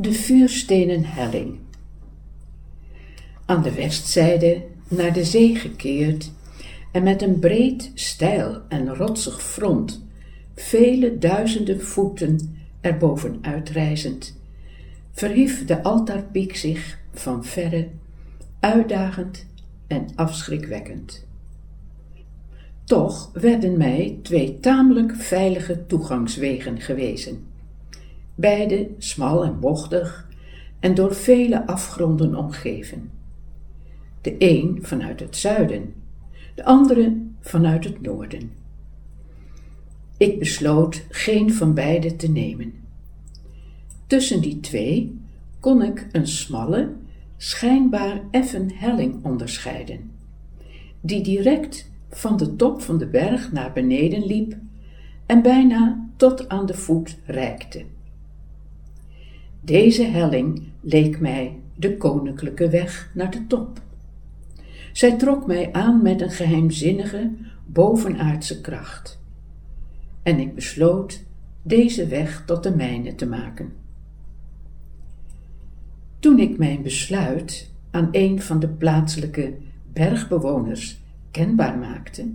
De vuurstenen helling. Aan de westzijde, naar de zee gekeerd en met een breed, steil en rotsig front, vele duizenden voeten erboven uitrijzend, verhief de altaarpiek zich van verre, uitdagend en afschrikwekkend. Toch werden mij twee tamelijk veilige toegangswegen gewezen beide smal en bochtig en door vele afgronden omgeven. De een vanuit het zuiden, de andere vanuit het noorden. Ik besloot geen van beide te nemen. Tussen die twee kon ik een smalle, schijnbaar effen helling onderscheiden, die direct van de top van de berg naar beneden liep en bijna tot aan de voet reikte. Deze helling leek mij de koninklijke weg naar de top. Zij trok mij aan met een geheimzinnige, bovenaardse kracht. En ik besloot deze weg tot de mijne te maken. Toen ik mijn besluit aan een van de plaatselijke bergbewoners kenbaar maakte,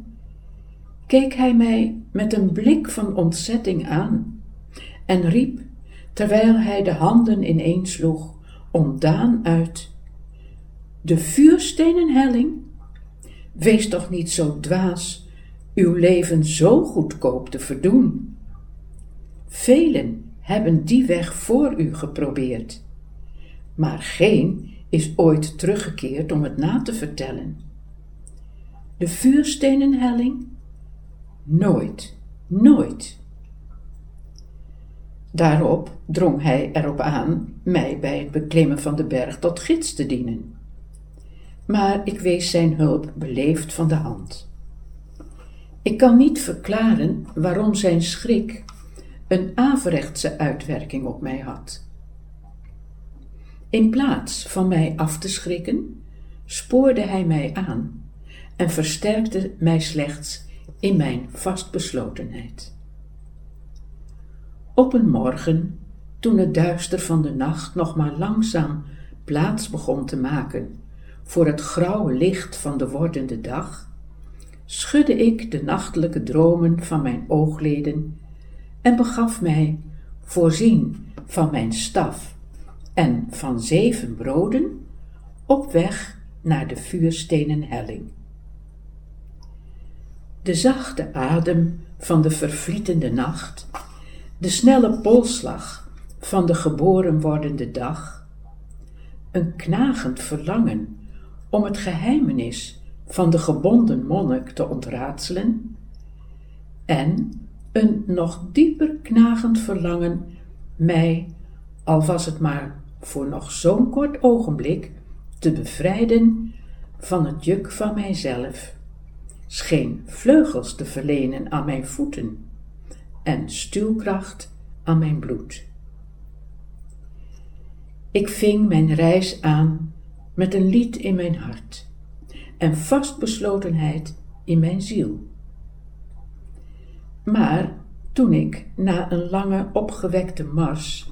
keek hij mij met een blik van ontzetting aan en riep terwijl hij de handen ineensloeg, ontdaan uit. De vuurstenen helling? Wees toch niet zo dwaas uw leven zo goedkoop te verdoen. Velen hebben die weg voor u geprobeerd, maar geen is ooit teruggekeerd om het na te vertellen. De vuurstenen helling? Nooit, nooit. Daarop drong hij erop aan mij bij het beklimmen van de berg tot gids te dienen. Maar ik wees zijn hulp beleefd van de hand. Ik kan niet verklaren waarom zijn schrik een averechtse uitwerking op mij had. In plaats van mij af te schrikken, spoorde hij mij aan en versterkte mij slechts in mijn vastbeslotenheid. Op een morgen, toen het duister van de nacht nog maar langzaam plaats begon te maken voor het grauwe licht van de wordende dag, schudde ik de nachtelijke dromen van mijn oogleden en begaf mij, voorzien van mijn staf en van zeven broden, op weg naar de vuurstenen helling. De zachte adem van de vervlietende nacht de snelle polsslag van de geboren wordende dag, een knagend verlangen om het geheimenis van de gebonden monnik te ontraadselen, en een nog dieper knagend verlangen mij, al was het maar voor nog zo'n kort ogenblik, te bevrijden van het juk van mijzelf, scheen vleugels te verlenen aan mijn voeten en stuwkracht aan mijn bloed. Ik ving mijn reis aan met een lied in mijn hart en vastbeslotenheid in mijn ziel. Maar toen ik na een lange opgewekte mars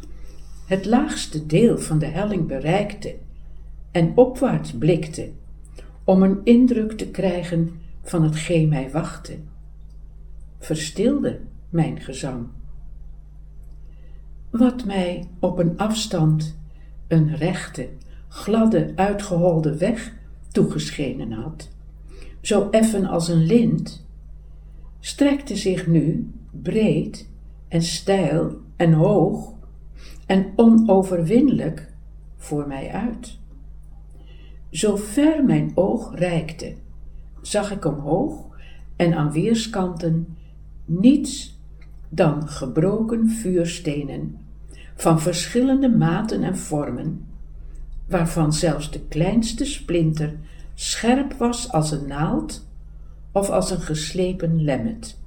het laagste deel van de helling bereikte en opwaarts blikte om een indruk te krijgen van hetgeen mij wachtte, verstilde mijn gezang. Wat mij op een afstand een rechte, gladde, uitgeholde weg toegeschenen had, zo effen als een lint, strekte zich nu breed en steil en hoog en onoverwinnelijk voor mij uit. Zo ver mijn oog reikte, zag ik omhoog en aan weerskanten niets dan gebroken vuurstenen van verschillende maten en vormen, waarvan zelfs de kleinste splinter scherp was als een naald of als een geslepen lemmet.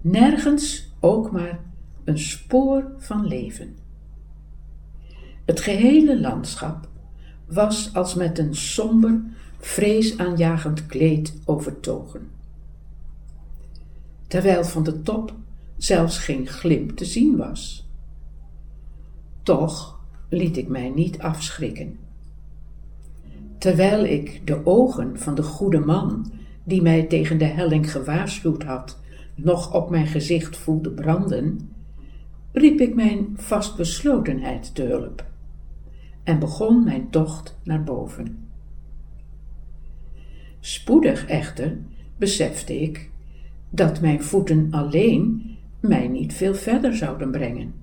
Nergens ook maar een spoor van leven. Het gehele landschap was als met een somber, vreesaanjagend kleed overtogen terwijl van de top zelfs geen glimp te zien was. Toch liet ik mij niet afschrikken. Terwijl ik de ogen van de goede man, die mij tegen de helling gewaarschuwd had, nog op mijn gezicht voelde branden, riep ik mijn vastbeslotenheid te hulp en begon mijn tocht naar boven. Spoedig echter besefte ik dat mijn voeten alleen mij niet veel verder zouden brengen.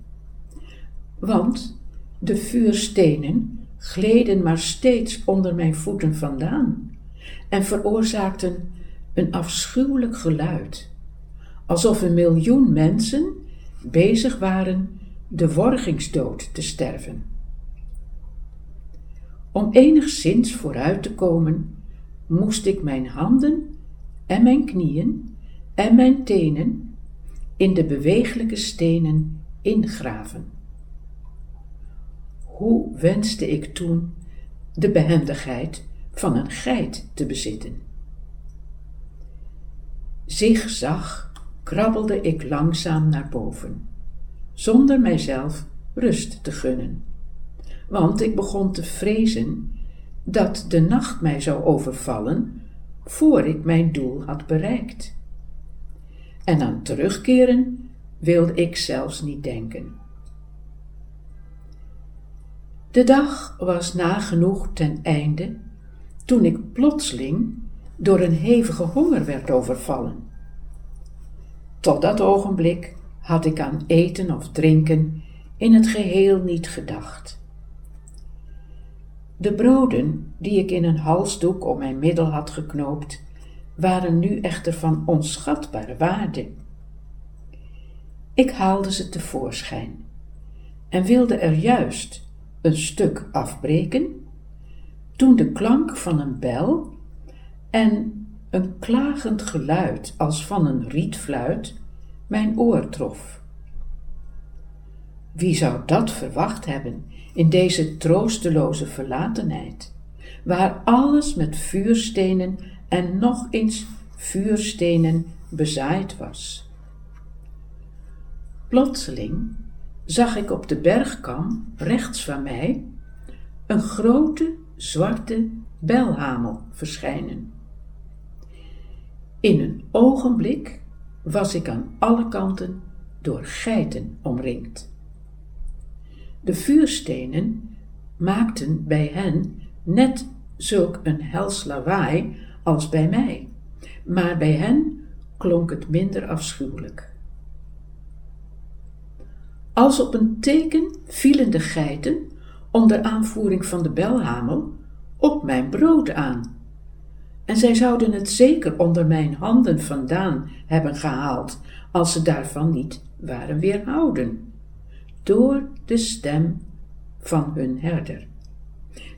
Want de vuurstenen gleden maar steeds onder mijn voeten vandaan en veroorzaakten een afschuwelijk geluid, alsof een miljoen mensen bezig waren de worgingsdood te sterven. Om enigszins vooruit te komen, moest ik mijn handen en mijn knieën en mijn tenen in de bewegelijke stenen ingraven. Hoe wenste ik toen de behendigheid van een geit te bezitten? Zigzag krabbelde ik langzaam naar boven, zonder mijzelf rust te gunnen, want ik begon te vrezen dat de nacht mij zou overvallen voor ik mijn doel had bereikt. En aan terugkeren wilde ik zelfs niet denken. De dag was nagenoeg ten einde toen ik plotseling door een hevige honger werd overvallen. Tot dat ogenblik had ik aan eten of drinken in het geheel niet gedacht. De broden die ik in een halsdoek om mijn middel had geknoopt, waren nu echter van onschatbare waarde. Ik haalde ze tevoorschijn en wilde er juist een stuk afbreken, toen de klank van een bel en een klagend geluid als van een rietfluit mijn oor trof. Wie zou dat verwacht hebben in deze troosteloze verlatenheid, waar alles met vuurstenen en nog eens vuurstenen bezaaid was? Plotseling zag ik op de bergkam rechts van mij een grote zwarte belhamel verschijnen. In een ogenblik was ik aan alle kanten door geiten omringd. De vuurstenen maakten bij hen net zulk een hels lawaai als bij mij, maar bij hen klonk het minder afschuwelijk. Als op een teken vielen de geiten, onder aanvoering van de belhamel, op mijn brood aan. En zij zouden het zeker onder mijn handen vandaan hebben gehaald, als ze daarvan niet waren weerhouden, door de stem van hun herder,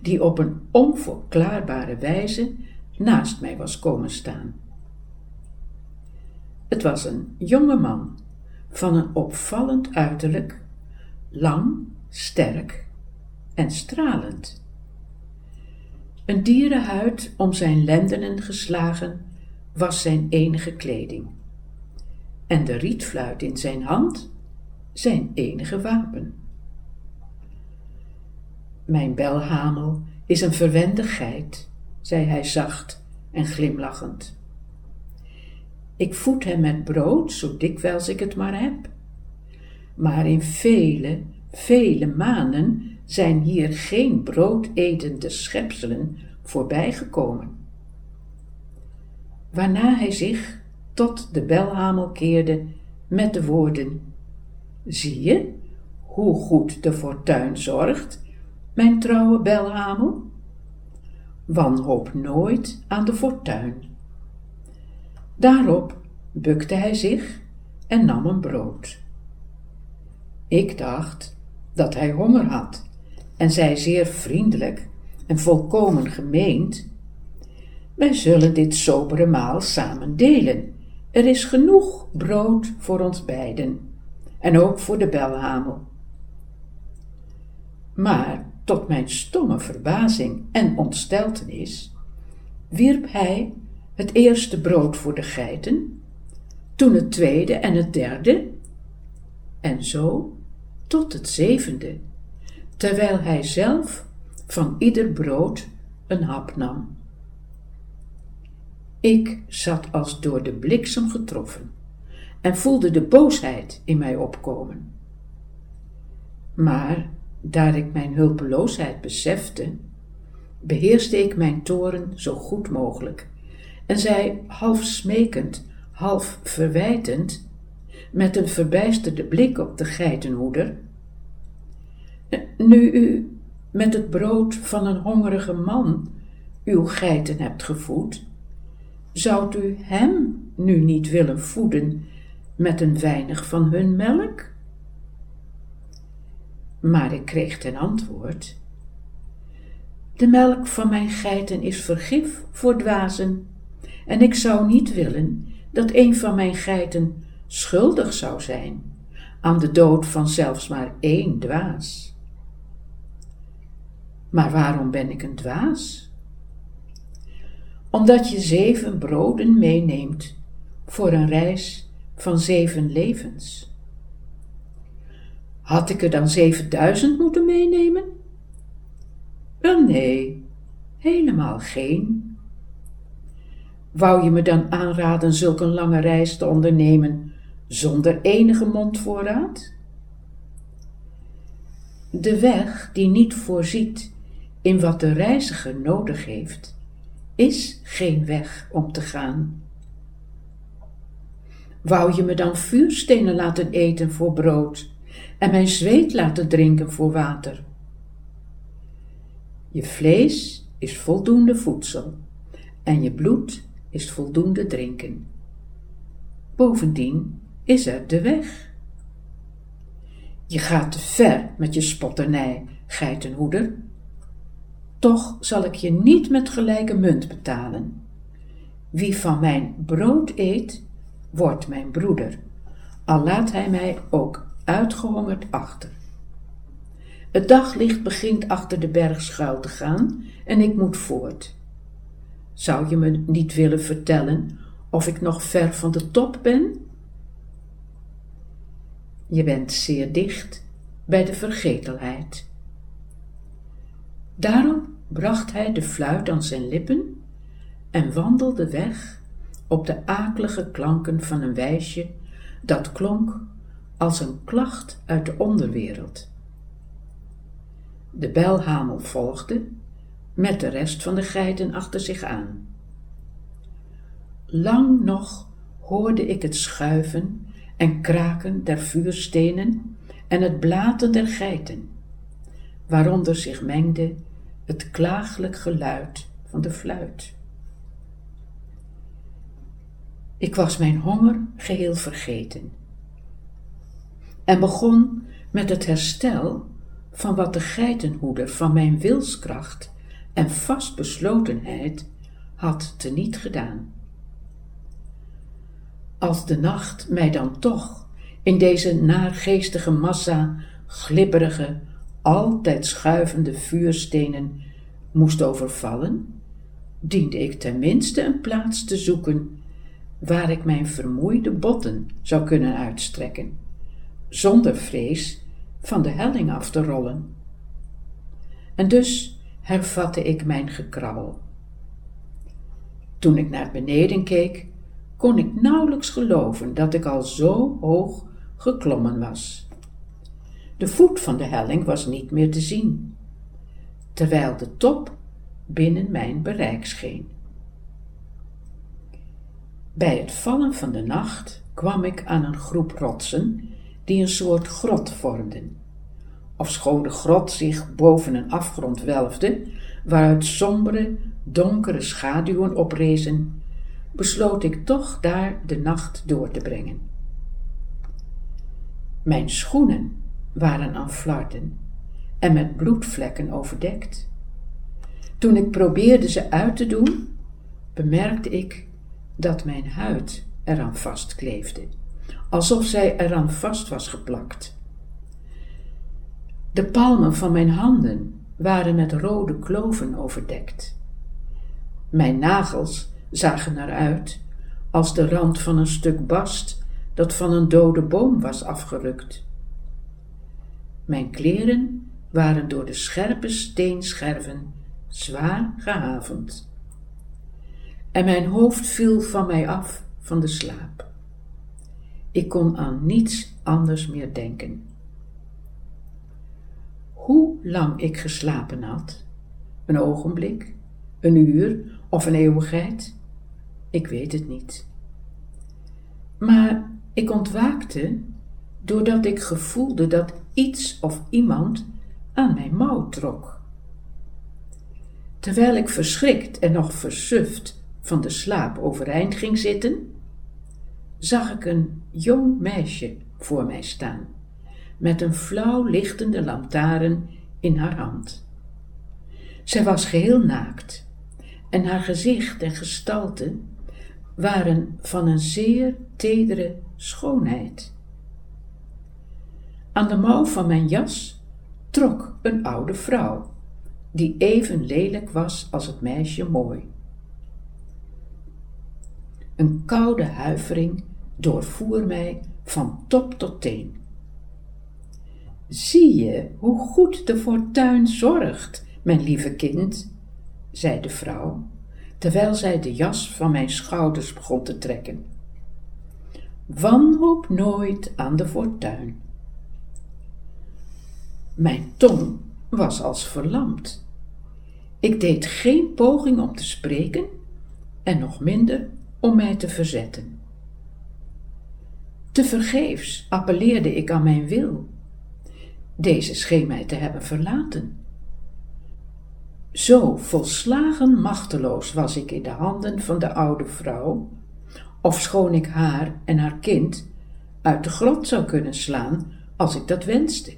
die op een onverklaarbare wijze naast mij was komen staan. Het was een jonge man van een opvallend uiterlijk, lang, sterk en stralend. Een dierenhuid om zijn lendenen geslagen was zijn enige kleding, en de rietfluit in zijn hand zijn enige wapen. Mijn belhamel is een verwende geit, zei hij zacht en glimlachend. Ik voed hem met brood zo dikwijls ik het maar heb. Maar in vele, vele maanden zijn hier geen broodetende schepselen voorbijgekomen. Waarna hij zich tot de belhamel keerde met de woorden: Zie je hoe goed de fortuin zorgt, mijn trouwe belhamel? Wanhoop nooit aan de fortuin. Daarop bukte hij zich en nam een brood. Ik dacht dat hij honger had en zei zeer vriendelijk en volkomen gemeend: Wij zullen dit sobere maal samen delen. Er is genoeg brood voor ons beiden en ook voor de belhamel. Maar tot mijn stomme verbazing en ontsteltenis wierp hij het eerste brood voor de geiten, toen het tweede en het derde, en zo tot het zevende, terwijl hij zelf van ieder brood een hap nam. Ik zat als door de bliksem getroffen en voelde de boosheid in mij opkomen. Maar daar ik mijn hulpeloosheid besefte, beheerste ik mijn toren zo goed mogelijk en zei half smekend, half verwijtend, met een verbijsterde blik op de geitenhoeder: Nu u met het brood van een hongerige man uw geiten hebt gevoed, zoudt u hem nu niet willen voeden met een weinig van hun melk? Maar ik kreeg ten antwoord: De melk van mijn geiten is vergif voor dwazen, en ik zou niet willen dat een van mijn geiten schuldig zou zijn aan de dood van zelfs maar één dwaas. Maar waarom ben ik een dwaas? Omdat je zeven broden meeneemt voor een reis van zeven levens. Had ik er dan zevenduizend moeten meenemen? Wel nee, helemaal geen. Wou je me dan aanraden zulk een lange reis te ondernemen zonder enige mondvoorraad? De weg die niet voorziet in wat de reiziger nodig heeft, is geen weg om te gaan. Wou je me dan vuurstenen laten eten voor brood en mijn zweet laten drinken voor water? Je vlees is voldoende voedsel en je bloed is voldoende drinken. Bovendien is er de weg. Je gaat te ver met je spotternij, geitenhoeder. Toch zal ik je niet met gelijke munt betalen. Wie van mijn brood eet, wordt mijn broeder, al laat hij mij ook uitgehongerd achter. Het daglicht begint achter de berg schuil te gaan en ik moet voort. Zou je me niet willen vertellen of ik nog ver van de top ben? Je bent zeer dicht bij de vergetelheid. Daarom bracht hij de fluit aan zijn lippen en wandelde weg op de akelige klanken van een wijsje dat klonk als een klacht uit de onderwereld. De belhamel volgde met de rest van de geiten achter zich aan. Lang nog hoorde ik het schuiven en kraken der vuurstenen en het blaten der geiten, waaronder zich mengde het klaaglijk geluid van de fluit. Ik was mijn honger geheel vergeten en begon met het herstel van wat de geitenhoeder van mijn wilskracht en vastbeslotenheid had teniet gedaan. Als de nacht mij dan toch in deze naargeestige massa glibberige, altijd schuivende vuurstenen moest overvallen, diende ik tenminste een plaats te zoeken waar ik mijn vermoeide botten zou kunnen uitstrekken, zonder vrees van de helling af te rollen. En dus hervatte ik mijn gekrabbel. Toen ik naar beneden keek, kon ik nauwelijks geloven dat ik al zo hoog geklommen was. De voet van de helling was niet meer te zien, terwijl de top binnen mijn bereik scheen. Bij het vallen van de nacht kwam ik aan een groep rotsen die een soort grot vormden. Ofschoon de grot zich boven een afgrond welfde, waaruit sombere, donkere schaduwen oprezen, besloot ik toch daar de nacht door te brengen. Mijn schoenen waren aan flarden en met bloedvlekken overdekt. Toen ik probeerde ze uit te doen, bemerkte ik dat mijn huid eraan vastkleefde, alsof zij eraan vast was geplakt. De palmen van mijn handen waren met rode kloven overdekt. Mijn nagels zagen eruit als de rand van een stuk bast dat van een dode boom was afgerukt. Mijn kleren waren door de scherpe steenscherven zwaar gehavend. En mijn hoofd viel van mij af van de slaap. Ik kon aan niets anders meer denken. Hoe lang ik geslapen had, een ogenblik, een uur of een eeuwigheid, ik weet het niet. Maar ik ontwaakte doordat ik gevoelde dat iets of iemand aan mijn mouw trok. Terwijl ik verschrikt en nog versuft van de slaap overeind ging zitten, zag ik een jong meisje voor mij staan, met een flauw lichtende lantaarn in haar hand. Zij was geheel naakt en haar gezicht en gestalte waren van een zeer tedere schoonheid. Aan de mouw van mijn jas trok een oude vrouw, die even lelijk was als het meisje mooi. Een koude huivering doorvoer mij van top tot teen. Zie je hoe goed de fortuin zorgt, mijn lieve kind, zei de vrouw, terwijl zij de jas van mijn schouders begon te trekken. Wanhoop nooit aan de fortuin. Mijn tong was als verlamd. Ik deed geen poging om te spreken en nog minder om mij te verzetten. Tevergeefs appelleerde ik aan mijn wil. Deze scheen mij te hebben verlaten. Zo volslagen machteloos was ik in de handen van de oude vrouw, ofschoon ik haar en haar kind uit de grot zou kunnen slaan als ik dat wenste.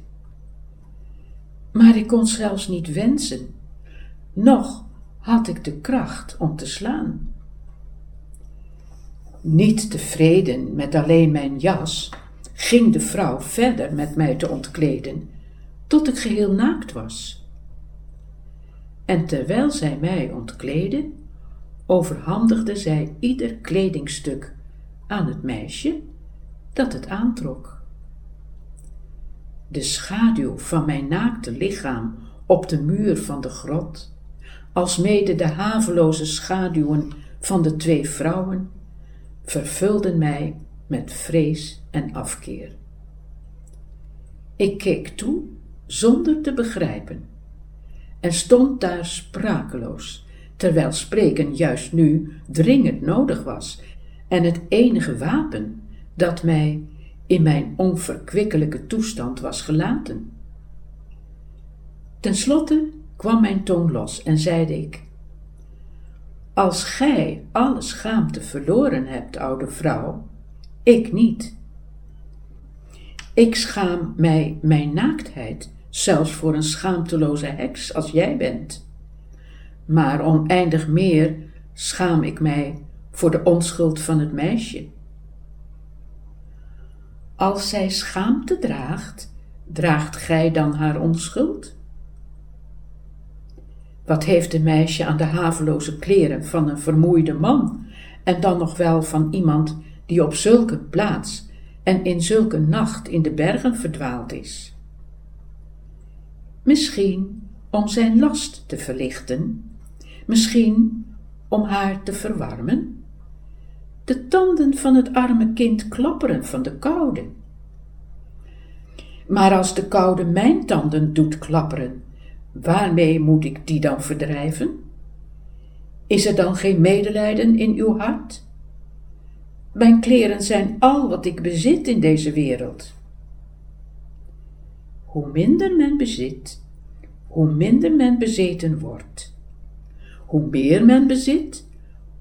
Maar ik kon zelfs niet wensen, noch had ik de kracht om te slaan. Niet tevreden met alleen mijn jas, ging de vrouw verder met mij te ontkleden, tot ik geheel naakt was. En terwijl zij mij ontkleedde, overhandigde zij ieder kledingstuk aan het meisje dat het aantrok. De schaduw van mijn naakte lichaam op de muur van de grot, alsmede de haveloze schaduwen van de twee vrouwen, vervulden mij met vrees en afkeer. Ik keek toe zonder te begrijpen en stond daar sprakeloos, terwijl spreken juist nu dringend nodig was en het enige wapen dat mij in mijn onverkwikkelijke toestand was gelaten. Ten slotte kwam mijn tong los en zeide ik: Als gij alle schaamte verloren hebt, oude vrouw, ik niet. Ik schaam mij mijn naaktheid, zelfs voor een schaamteloze heks als jij bent. Maar oneindig meer schaam ik mij voor de onschuld van het meisje. Als zij schaamte draagt, draagt gij dan haar onschuld? Wat heeft een meisje aan de haveloze kleren van een vermoeide man en dan nog wel van iemand die op zulke plaats en in zulke nacht in de bergen verdwaald is? Misschien om zijn last te verlichten, misschien om haar te verwarmen. De tanden van het arme kind klapperen van de koude. Maar als de koude mijn tanden doet klapperen, waarmee moet ik die dan verdrijven? Is er dan geen medelijden in uw hart? Mijn kleren zijn al wat ik bezit in deze wereld. Hoe minder men bezit, hoe minder men bezeten wordt. Hoe meer men bezit,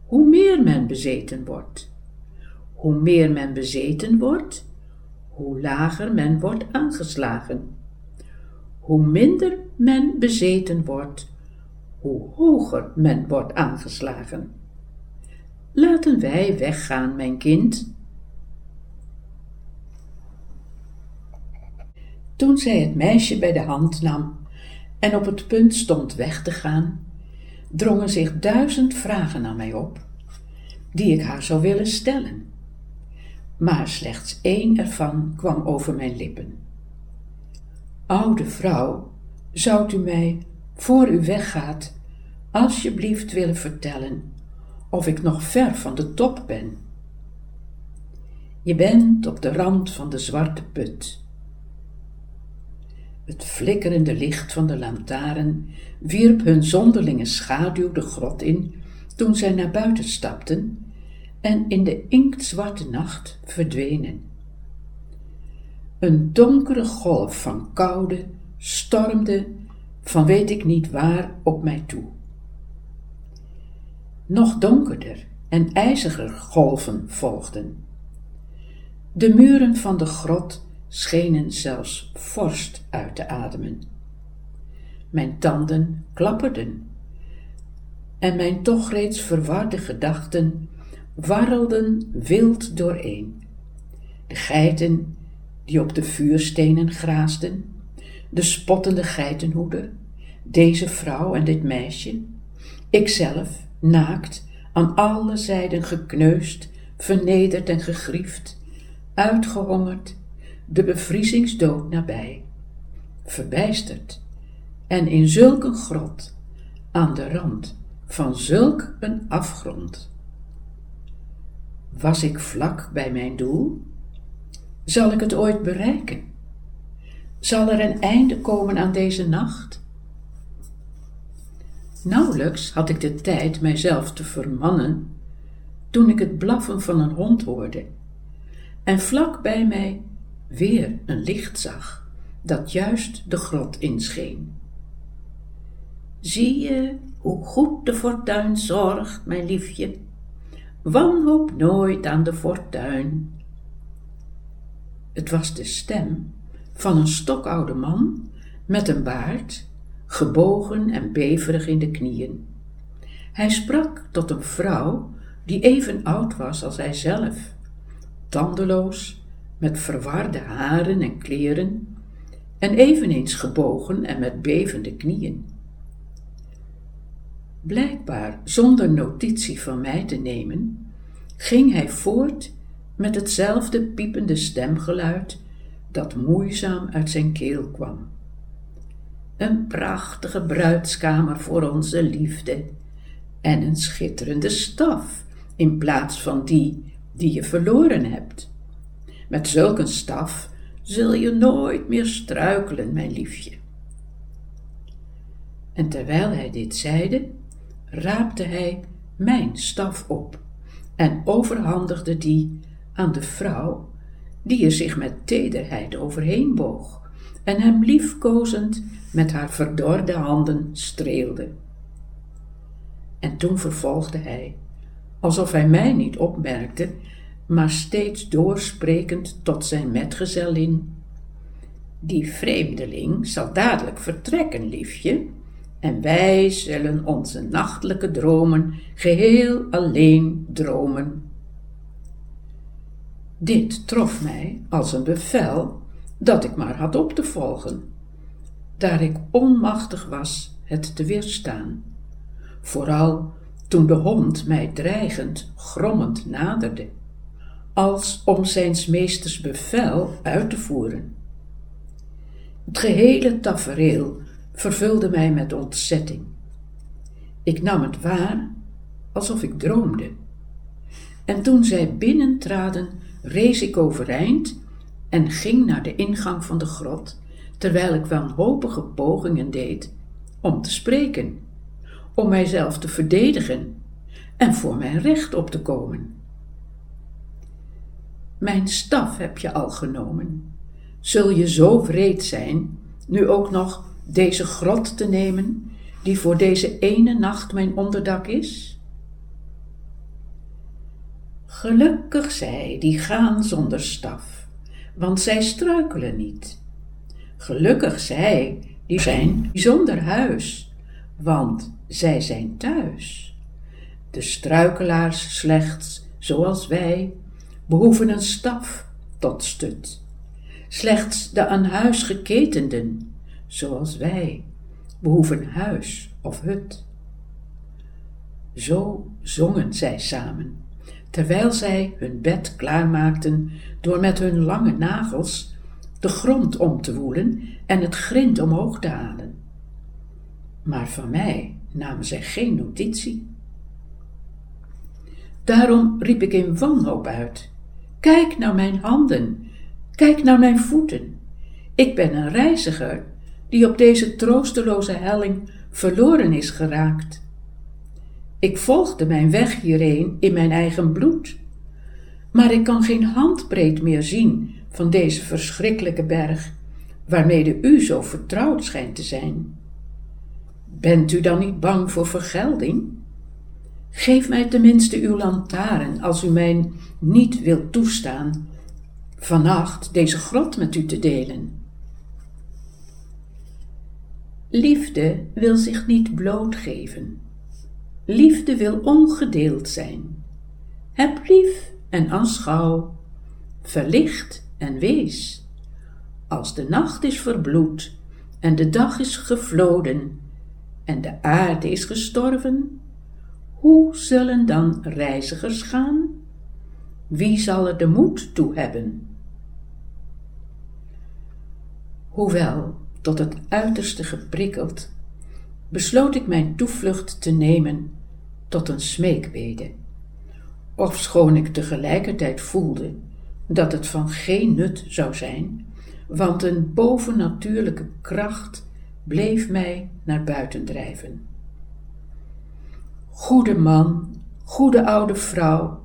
hoe meer men bezeten wordt. Hoe meer men bezeten wordt, hoe lager men wordt aangeslagen. Hoe minder men bezeten wordt, hoe hoger men wordt aangeslagen. Laten wij weggaan, mijn kind. Toen zij het meisje bij de hand nam en op het punt stond weg te gaan, drongen zich duizend vragen aan mij op, die ik haar zou willen stellen. Maar slechts één ervan kwam over mijn lippen. Oude vrouw, Zoudt u mij, voor u weggaat, alsjeblieft willen vertellen of ik nog ver van de top ben? Je bent op de rand van de zwarte put. Het flikkerende licht van de lantaarn wierp hun zonderlinge schaduw de grot in toen zij naar buiten stapten en in de inktzwarte nacht verdwenen. Een donkere golf van koude stormde van weet ik niet waar op mij toe. Nog donkerder en ijziger golven volgden. De muren van de grot schenen zelfs vorst uit te ademen. Mijn tanden klapperden en mijn toch reeds verwarde gedachten warrelden wild dooreen. De geiten die op de vuurstenen graasden, de spottende geitenhoeder, deze vrouw en dit meisje, ikzelf, naakt, aan alle zijden gekneusd, vernederd en gegriefd, uitgehongerd, de bevriezingsdood nabij, verbijsterd en in zulk een grot, aan de rand van zulk een afgrond. Was ik vlak bij mijn doel? Zal ik het ooit bereiken? Zal er een einde komen aan deze nacht? Nauwelijks had ik de tijd mijzelf te vermannen toen ik het blaffen van een hond hoorde en vlak bij mij weer een licht zag dat juist de grot inscheen. Zie je hoe goed de fortuin zorgt, mijn liefje? Wanhoop nooit aan de fortuin. Het was de stem van een stokoude man met een baard, gebogen en beverig in de knieën. Hij sprak tot een vrouw die even oud was als hij zelf, tandeloos, met verwarde haren en kleren, en eveneens gebogen en met bevende knieën. Blijkbaar zonder notitie van mij te nemen, ging hij voort met hetzelfde piepende stemgeluid dat moeizaam uit zijn keel kwam. Een prachtige bruidskamer voor onze liefde en een schitterende staf in plaats van die die je verloren hebt. Met zulk een staf zul je nooit meer struikelen, mijn liefje. En terwijl hij dit zeide, raapte hij mijn staf op en overhandigde die aan de vrouw, die er zich met tederheid overheen boog en hem liefkozend met haar verdorde handen streelde. En toen vervolgde hij, alsof hij mij niet opmerkte, maar steeds doorsprekend tot zijn metgezellin. Die vreemdeling zal dadelijk vertrekken, liefje, en wij zullen onze nachtelijke dromen geheel alleen dromen. Dit trof mij als een bevel dat ik maar had op te volgen, daar ik onmachtig was het te weerstaan, vooral toen de hond mij dreigend, grommend naderde, als om zijns meesters bevel uit te voeren. Het gehele tafereel vervulde mij met ontzetting. Ik nam het waar alsof ik droomde. En toen zij binnentraden, rees ik overeind en ging naar de ingang van de grot, terwijl ik wanhopige pogingen deed om te spreken, om mijzelf te verdedigen en voor mijn recht op te komen. Mijn staf heb je al genomen. Zul je zo wreed zijn, nu ook nog deze grot te nemen, die voor deze ene nacht mijn onderdak is? Gelukkig zij die gaan zonder staf, want zij struikelen niet. Gelukkig zij die zijn zonder huis, want zij zijn thuis. De struikelaars slechts, zoals wij, behoeven een staf tot stut. Slechts de aan huis geketenden, zoals wij, behoeven huis of hut. Zo zongen zij samen, terwijl zij hun bed klaarmaakten door met hun lange nagels de grond om te woelen en het grind omhoog te halen. maar van mij namen zij geen notitie. Daarom riep ik in wanhoop uit: Kijk naar mijn handen, kijk naar mijn voeten. Ik ben een reiziger die op deze troosteloze helling verloren is geraakt. Ik volgde mijn weg hierheen in mijn eigen bloed, maar ik kan geen handbreed meer zien van deze verschrikkelijke berg, waarmede u zo vertrouwd schijnt te zijn. Bent u dan niet bang voor vergelding? Geef mij tenminste uw lantaarn als u mij niet wilt toestaan vannacht deze grot met u te delen. Liefde wil zich niet blootgeven. Liefde wil ongedeeld zijn. Heb lief en aanschouw, verlicht en wees. Als de nacht is verbloed en de dag is gevloden en de aarde is gestorven, hoe zullen dan reizigers gaan? Wie zal er de moed toe hebben? Hoewel tot het uiterste geprikkeld, besloot ik mijn toevlucht te nemen tot een smeekbede, ofschoon ik tegelijkertijd voelde dat het van geen nut zou zijn, want een bovennatuurlijke kracht bleef mij naar buiten drijven. Goede man, goede oude vrouw,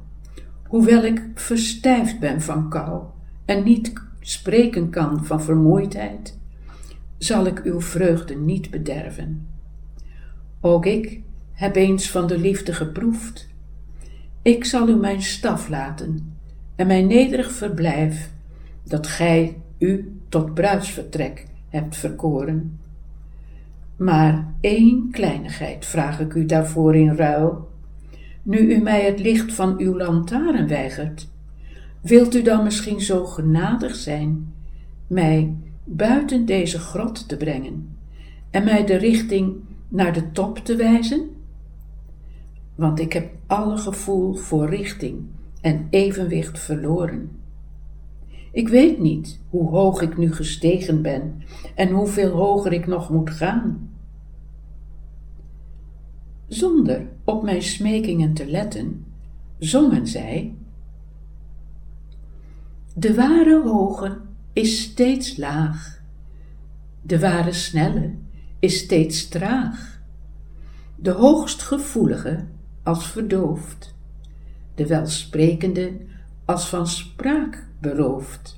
hoewel ik verstijfd ben van kou en niet spreken kan van vermoeidheid, zal ik uw vreugde niet bederven. Ook ik heb eens van de liefde geproefd. Ik zal u mijn staf laten en mijn nederig verblijf, dat gij u tot bruidsvertrek hebt verkoren. Maar één kleinigheid vraag ik u daarvoor in ruil. Nu u mij het licht van uw lantaarn weigert, wilt u dan misschien zo genadig zijn mij buiten deze grot te brengen en mij de richting naar de top te wijzen? Want ik heb alle gevoel voor richting en evenwicht verloren. Ik weet niet hoe hoog ik nu gestegen ben en hoeveel hoger ik nog moet gaan. Zonder op mijn smekingen te letten, zongen zij: De ware hoge is steeds laag, de ware snelle is steeds traag, de hoogst gevoelige als verdoofd, de welsprekende als van spraak beroofd.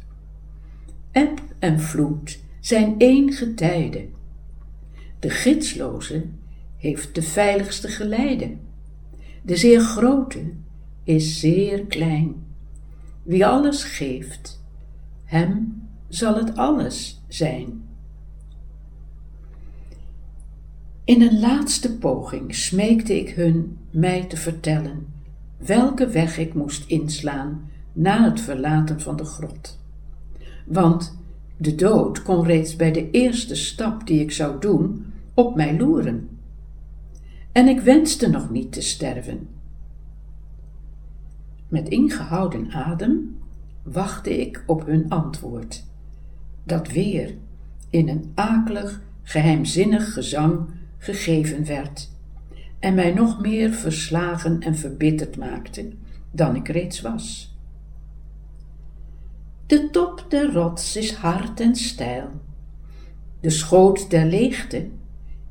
Eb en vloed zijn één getijde. De gidsloze heeft de veiligste geleide. De zeer grote is zeer klein. Wie alles geeft, hem zal het alles zijn. In een laatste poging smeekte ik hun mij te vertellen welke weg ik moest inslaan na het verlaten van de grot. Want de dood kon reeds bij de eerste stap die ik zou doen op mij loeren. En ik wenste nog niet te sterven. Met ingehouden adem wachtte ik op hun antwoord, dat weer in een akelig, geheimzinnig gezang gegeven werd en mij nog meer verslagen en verbitterd maakte dan ik reeds was. De top der rots is hard en steil, de schoot der leegte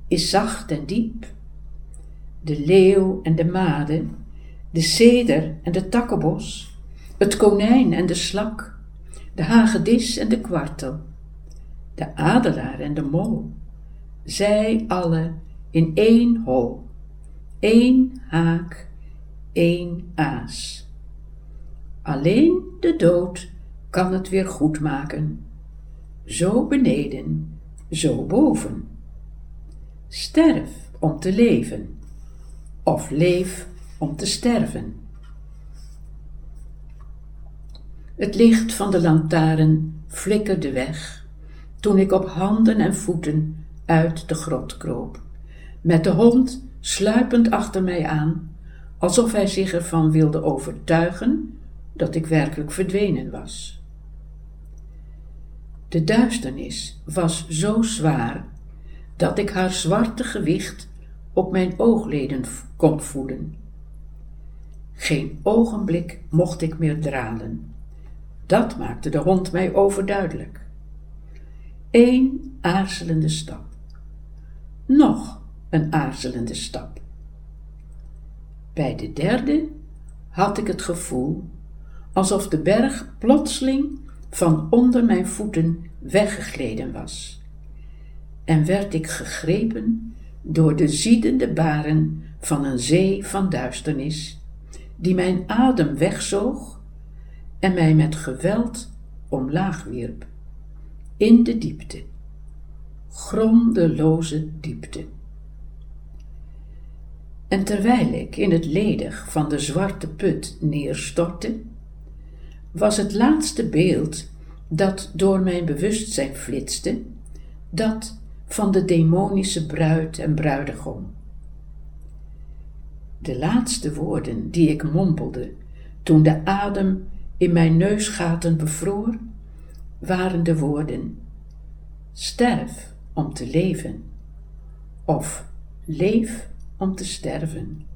is zacht en diep. De leeuw en de made, de ceder en de takkenbos, het konijn en de slak, de hagedis en de kwartel, de adelaar en de mol, zij alle in één hol, één haak, één aas. Alleen de dood kan het weer goed maken. Zo beneden, zo boven. Sterf om te leven, of leef om te sterven. Het licht van de lantaarn flikkerde weg toen ik op handen en voeten uit de grot kroop, met de hond sluipend achter mij aan, alsof hij zich ervan wilde overtuigen dat ik werkelijk verdwenen was. De duisternis was zo zwaar dat ik haar zwarte gewicht op mijn oogleden kon voelen. Geen ogenblik mocht ik meer dralen. Dat maakte de hond mij overduidelijk. Eén aarzelende stap. Nog een aarzelende stap. Bij de derde had ik het gevoel alsof de berg plotseling van onder mijn voeten weggegleden was. En werd ik gegrepen door de ziedende baren van een zee van duisternis, die mijn adem wegzoog en mij met geweld omlaag wierp, in de diepte, grondeloze diepte. En terwijl ik in het ledig van de zwarte put neerstortte, was het laatste beeld dat door mijn bewustzijn flitste, dat van de demonische bruid en bruidegom. De laatste woorden die ik mompelde toen de adem in mijn neusgaten bevroor, waren de woorden: Sterf om te leven, of leef om te sterven.